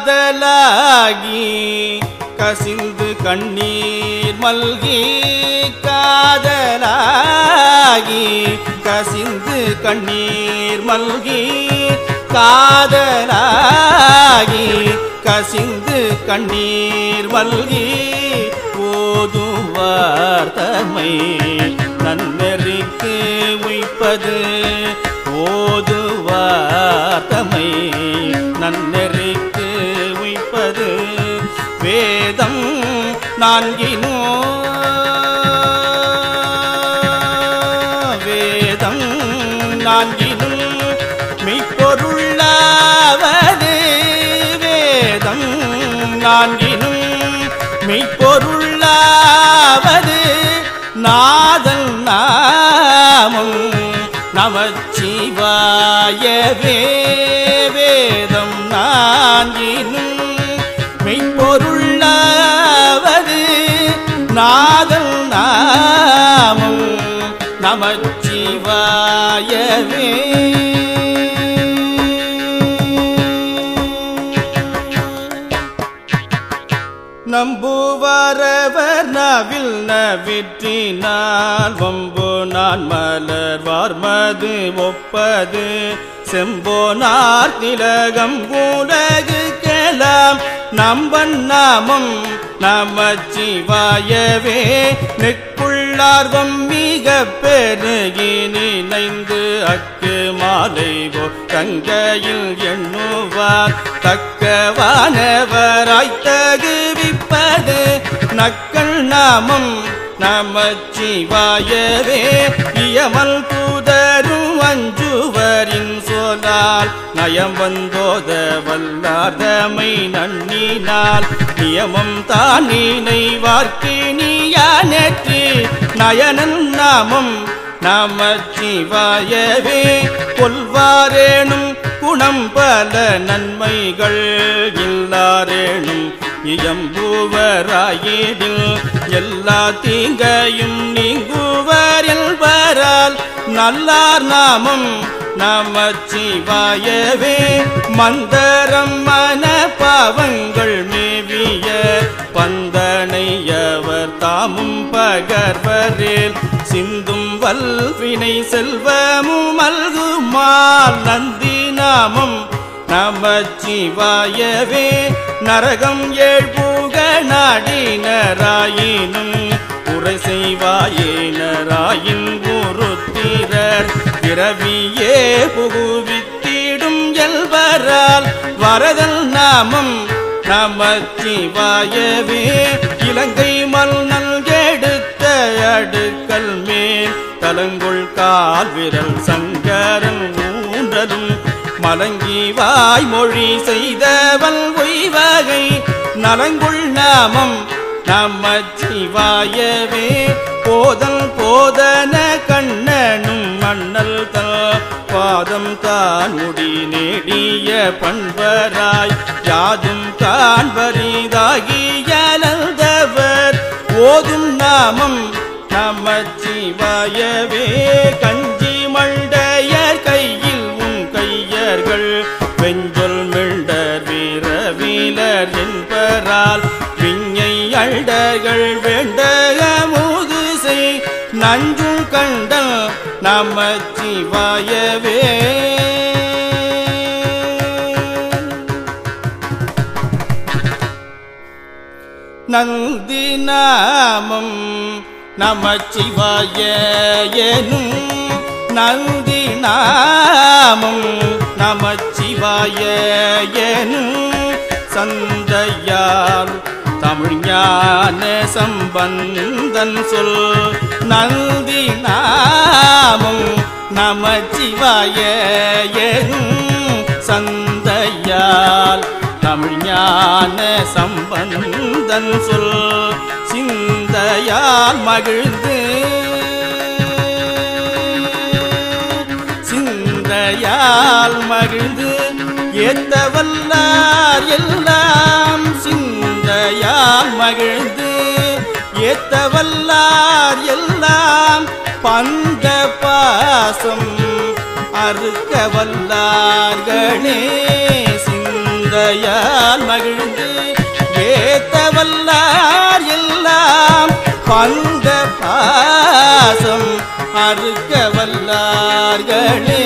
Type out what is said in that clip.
காதலாகி கசிந்து கண்ணீர் மல்கி காதலாகி கசிந்து கண்ணீர் மல்கி காதலாகி கசிந்து கண்ணீர் மல்கி ஓதுவார் தம்மை நன்னெறிக்கு உய்ப்பது ஓதுவார் நான்கினோ. வேதம் நான்கினும் மெய்ப்பொருளாவது. வேதம் நான்கினும் மெய்ப்பொருளாவது. நாதன் நாமம் நமச்சிவாயவே. நமச்சிவாயவே நம்புவாரவர் நவில் நவிற்றினால் வம்பு நான் மலர் வார்மது ஒப்பது. செம்போனார் திலகம் உலகு கேளாம். நம்பன் நாமம் நமச்சிவாயவே. நிற்க நெக்குள்ளார்வம் மிக பெருகி நினைந்து அக்கு மாலைவோ கங்கையில் எண்ணுவார். தக்கவானவராய் தகுவிப்பது நக்கள் நாமம் நமச்சிவாயவே. இயமல் புதரும் அஞ்சுவரின் சொலால் நயம் வந்தோத வல்லாதமை நன்னினால் நியமம் தான் நினைவார்க்கு நீயானேற்று நயனன் நாமம் நாம நமச்சிவாயவே கொல்வாரேனும் குணம் பல நன்மைகள் இல்லாரேனும் இயம்புவராயிடில் எல்லா தீங்கையும் நீங்குவரில் வரால் நல்லார் நாமம் நமச்சிவாயவே மந்தரம் மன பாவங்கள் சிந்தும் வல்வினை செல்வமும் மல்குமால் நந்தி நாமம் நமச்சிவாயவே. நரகம் ஏழ்பூக நாடினராயினும் உரை செய்வாயினராயின் குருத்திரர் பிறவியே புகுவித்திடும் எல்வரால். வரதல் நாமம் நமச்சிவாயவே. இலங்கை மல் நல்க அடுக்கல் மேல் தலங்குள் கால் விரல் சங்கரன் ஊன்றலும் மலங்கி வாய்மொழி செய்தவன் உய்வகை நலங்குள் நாமம் நமச்சிவாயவே. போதல் போதன கண்ணனும் மண்ணல் தா பாதம் தான் முடி நேடிய பண்பராய். யாதும் காண்பரிதாகியலந்தவர் ஓதும் நாமம் நமச்சிவாயவே கஞ்சி மண்டையர் கையில் உன் கையர்கள். வெஞ்சொல் மிண்டர் வீரவீலர் என்பரால் விஞ்ஞை அண்டர்கள் வேண்டக மூது செய் நஞ்சும் கண்டல் நமச்சிவாயவே நந்தி நாமம் நமச்சிவாய எனும் நந்தி நாமம் நமச்சிவாய எனும் சந்தையால் தமிழ்ஞான சம்பந்தன் சொல் நந்தி நாமம் நமச்சிவாய எனும் சந்தையால் தமிழ்ஞான சம்பந்தன் சொல் சிந்தையால் மகிழ்ந்து. சிந்தையால் மகிழ்ந்து. ஏத்த வல்லார் எல்லாம் சிந்தையால் மகிழ்ந்து. ஏத்த வல்லார் எல்லாம் பந்த பாசம் அறுக்க வல்லார்களே சிந்தையால் மகிழ்ந்து. ஏத்தவல்லார் எல்லாம் பந்த பாசம் அறுக்க வல்லார்களே